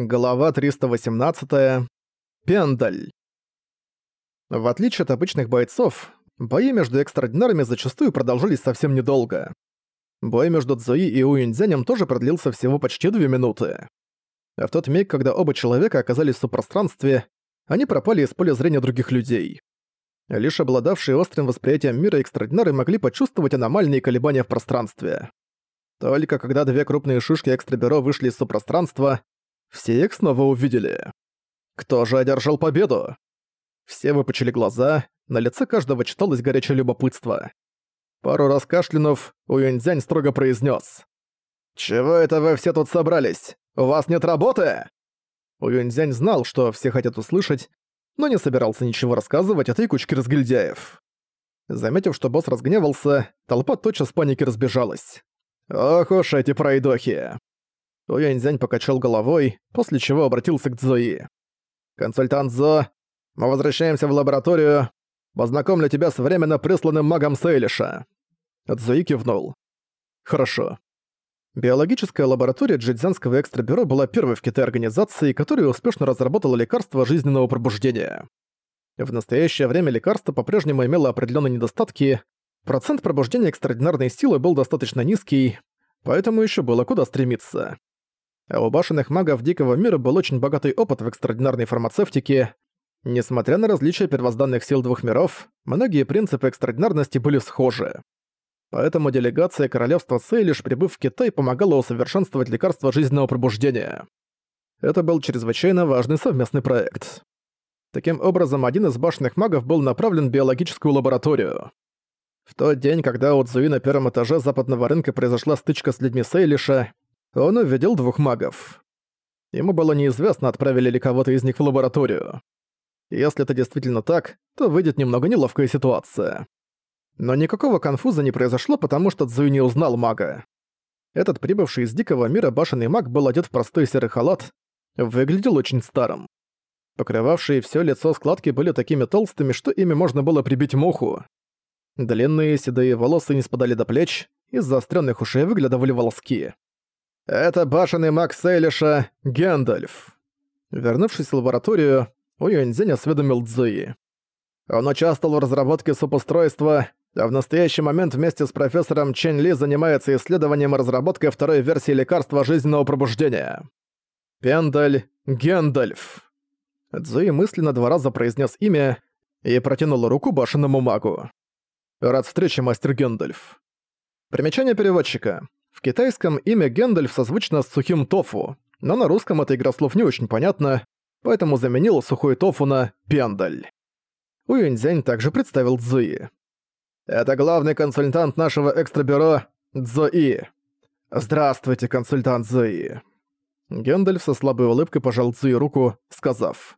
Глава 318. Пендаль. В отличие от обычных бойцов, бои между экстраординарами зачастую продолжались совсем недолго. Бой между Цзуи и Уинзянем тоже продлился всего почти две минуты. А в тот миг, когда оба человека оказались в супространстве, они пропали из поля зрения других людей. Лишь обладавшие острым восприятием мира экстраординары могли почувствовать аномальные колебания в пространстве. Только когда две крупные шишки экстрабюро вышли из супространства, все их снова увидели. Кто же одержал победу? Все выпучили глаза, на лице каждого читалось горячее любопытство. Пару раз кашлянув, Уюньцзянь строго произнес: «Чего это вы все тут собрались? У вас нет работы?» Уюньцзянь знал, что все хотят услышать, но не собирался ничего рассказывать этой кучке разгильдяев. Заметив, что босс разгневался, толпа тотчас в панике разбежалась. «Ох уж эти пройдохи!» Уяньзянь покачал головой, после чего обратился к Цзуи. «Консультант Зо, мы возвращаемся в лабораторию. Познакомлю тебя с временно присланным магом Сейлиша». Цзуи кивнул. «Хорошо». Биологическая лаборатория Джидзянского экстрабюро была первой в Китае организацией, которая успешно разработала лекарство жизненного пробуждения. В настоящее время лекарство по-прежнему имело определенные недостатки, процент пробуждения экстраординарной силы был достаточно низкий, поэтому еще было куда стремиться. А у башенных магов Дикого мира был очень богатый опыт в экстраординарной фармацевтике. Несмотря на различия первозданных сил двух миров, многие принципы экстраординарности были схожи. Поэтому делегация королевства Сейлиш, прибыв в Китай, помогала усовершенствовать лекарства жизненного пробуждения. Это был чрезвычайно важный совместный проект. Таким образом, один из башенных магов был направлен в биологическую лабораторию. В тот день, когда у Цзуи на первом этаже западного рынка произошла стычка с людьми Сейлиша, он увидел двух магов. Ему было неизвестно, отправили ли кого-то из них в лабораторию. Если это действительно так, то выйдет немного неловкая ситуация. Но никакого конфуза не произошло, потому что Цзуи не узнал мага. Этот прибывший из дикого мира башенный маг был одет в простой серый халат, выглядел очень старым. Покрывавшие все лицо складки были такими толстыми, что ими можно было прибить муху. Длинные седые волосы не спадали до плеч, из заостренных ушей выглядывали волоски. «Это башенный маг Сейлиша Гэндальф». Вернувшись в лабораторию, Уюньцзинь осведомил Цзуи. Он участвовал в разработке субустройства, а в настоящий момент вместе с профессором Чен Ли занимается исследованием и разработкой второй версии лекарства жизненного пробуждения. Пендаль Гендальф. Цзуи мысленно два раза произнес имя и протянул руку башенному магу. «Рад встрече, мастер Гендальф». Примечание переводчика. В китайском имя Гендальф созвучно с сухим тофу, но на русском эта игра слов не очень понятна, поэтому заменил сухой тофу на пендаль. Уюньцзянь также представил Цзуи. «Это главный консультант нашего экстрабюро Цзуи. Здравствуйте, консультант Цзуи». Гендальф со слабой улыбкой пожал Цзуи руку, сказав.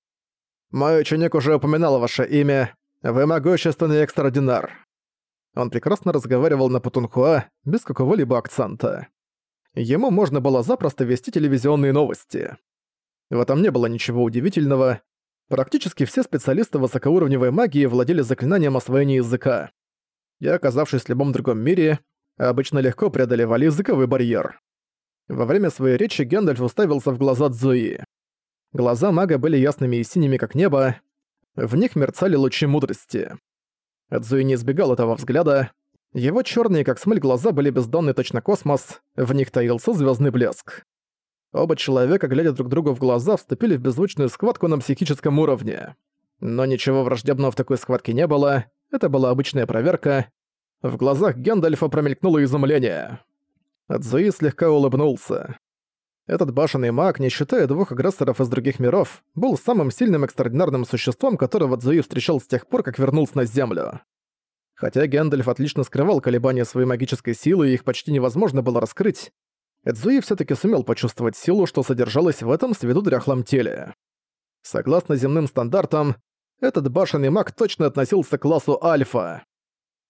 «Мой ученик уже упоминал ваше имя. Вы могущественный экстраординар. Он прекрасно разговаривал на Путунхуа без какого-либо акцента. Ему можно было запросто вести телевизионные новости. В этом не было ничего удивительного. Практически все специалисты высокоуровневой магии владели заклинанием освоения языка. И оказавшись в любом другом мире, обычно легко преодолевали языковой барьер. Во время своей речи Гендальф уставился в глаза Цзуи. Глаза мага были ясными и синими, как небо. В них мерцали лучи мудрости. Эдзуи не избегал этого взгляда. Его черные, как смоль, глаза были бездонны точно космос, в них таился звездный блеск. Оба человека, глядя друг другу в глаза, вступили в беззвучную схватку на психическом уровне. Но ничего враждебного в такой схватке не было, это была обычная проверка. В глазах Гендальфа промелькнуло изумление. Эдзуи слегка улыбнулся. Этот башенный маг, не считая двух агрессоров из других миров, был самым сильным экстраординарным существом, которого Цзуи встречал с тех пор, как вернулся на Землю. Хотя Гэндальф отлично скрывал колебания своей магической силы и их почти невозможно было раскрыть, Эдзуи все таки сумел почувствовать силу, что содержалась в этом с виду дряхлом теле. Согласно земным стандартам, этот башенный маг точно относился к классу Альфа.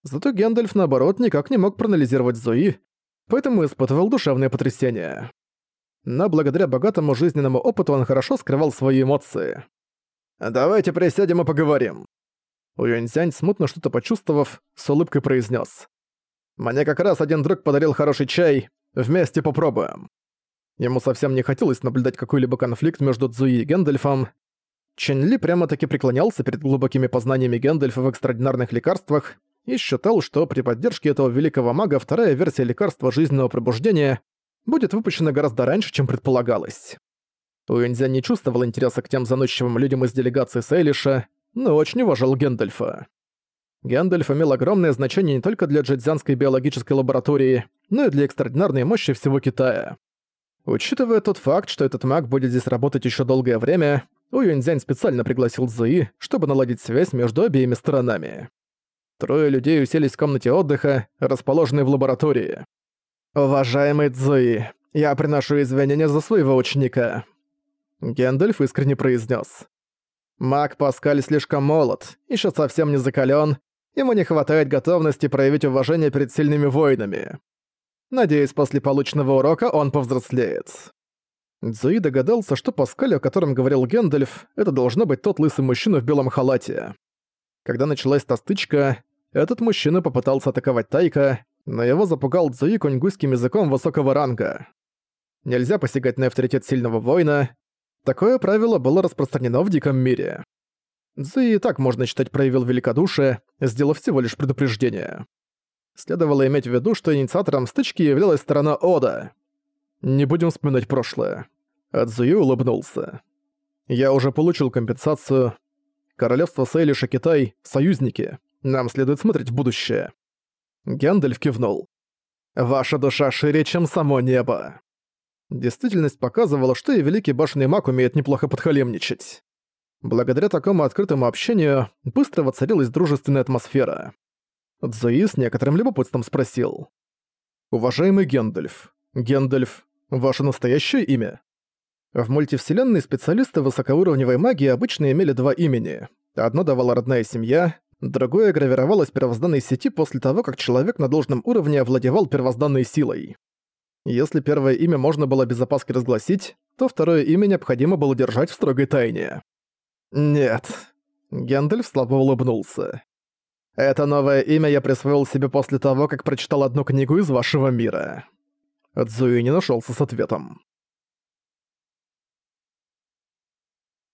Зато Гэндальф, наоборот, никак не мог проанализировать Зои, поэтому испытывал душевное потрясение но благодаря богатому жизненному опыту он хорошо скрывал свои эмоции. «Давайте присядем и поговорим». Уюньцзянь, смутно что-то почувствовав, с улыбкой произнес: «Мне как раз один друг подарил хороший чай, вместе попробуем». Ему совсем не хотелось наблюдать какой-либо конфликт между Цзуи и Гэндальфом. Чен Ли прямо-таки преклонялся перед глубокими познаниями Гэндальфа в экстраординарных лекарствах и считал, что при поддержке этого великого мага вторая версия лекарства жизненного пробуждения будет выпущена гораздо раньше, чем предполагалось. Уэнзян не чувствовал интереса к тем заносчивым людям из делегации Сейлиша, но очень уважал Гэндальфа. Гэндальф имел огромное значение не только для джедзянской биологической лаборатории, но и для экстраординарной мощи всего Китая. Учитывая тот факт, что этот маг будет здесь работать еще долгое время, Уюньцзянь специально пригласил Цзуи, чтобы наладить связь между обеими сторонами. Трое людей уселись в комнате отдыха, расположенной в лаборатории. «Уважаемый Цзуи, я приношу извинения за своего ученика», — Гендальф искренне произнес. «Маг Паскаль слишком молод, еще совсем не закален, ему не хватает готовности проявить уважение перед сильными воинами. Надеюсь, после полученного урока он повзрослеет». Цзуи догадался, что Паскаль, о котором говорил Гендальф, это должно быть тот лысый мужчина в белом халате. Когда началась та стычка, этот мужчина попытался атаковать Тайка, но его запугал Цзуи куньгуйским языком высокого ранга. Нельзя посягать на авторитет сильного воина. Такое правило было распространено в диком мире. Цзуи так можно считать проявил великодушие, сделав всего лишь предупреждение. Следовало иметь в виду, что инициатором стычки являлась сторона Ода. Не будем вспоминать прошлое. Цзуи улыбнулся. Я уже получил компенсацию. Королевство Сейлиша Китай — союзники. Нам следует смотреть в будущее. Гэндальф кивнул. «Ваша душа шире, чем само небо». Действительность показывала, что и Великий Башенный Маг умеет неплохо подхалемничать. Благодаря такому открытому общению быстро воцарилась дружественная атмосфера. Цзуи с некоторым любопытством спросил. «Уважаемый Гендальф, Гендальф — ваше настоящее имя?» В мультивселенной специалисты высокоуровневой магии обычно имели два имени. Одно давала родная семья, Другое гравировалось первозданной сети после того, как человек на должном уровне овладевал первозданной силой. Если первое имя можно было без опаски разгласить, то второе имя необходимо было держать в строгой тайне. «Нет». Гендальф слабо улыбнулся. «Это новое имя я присвоил себе после того, как прочитал одну книгу из вашего мира». Цзуи не нашелся с ответом.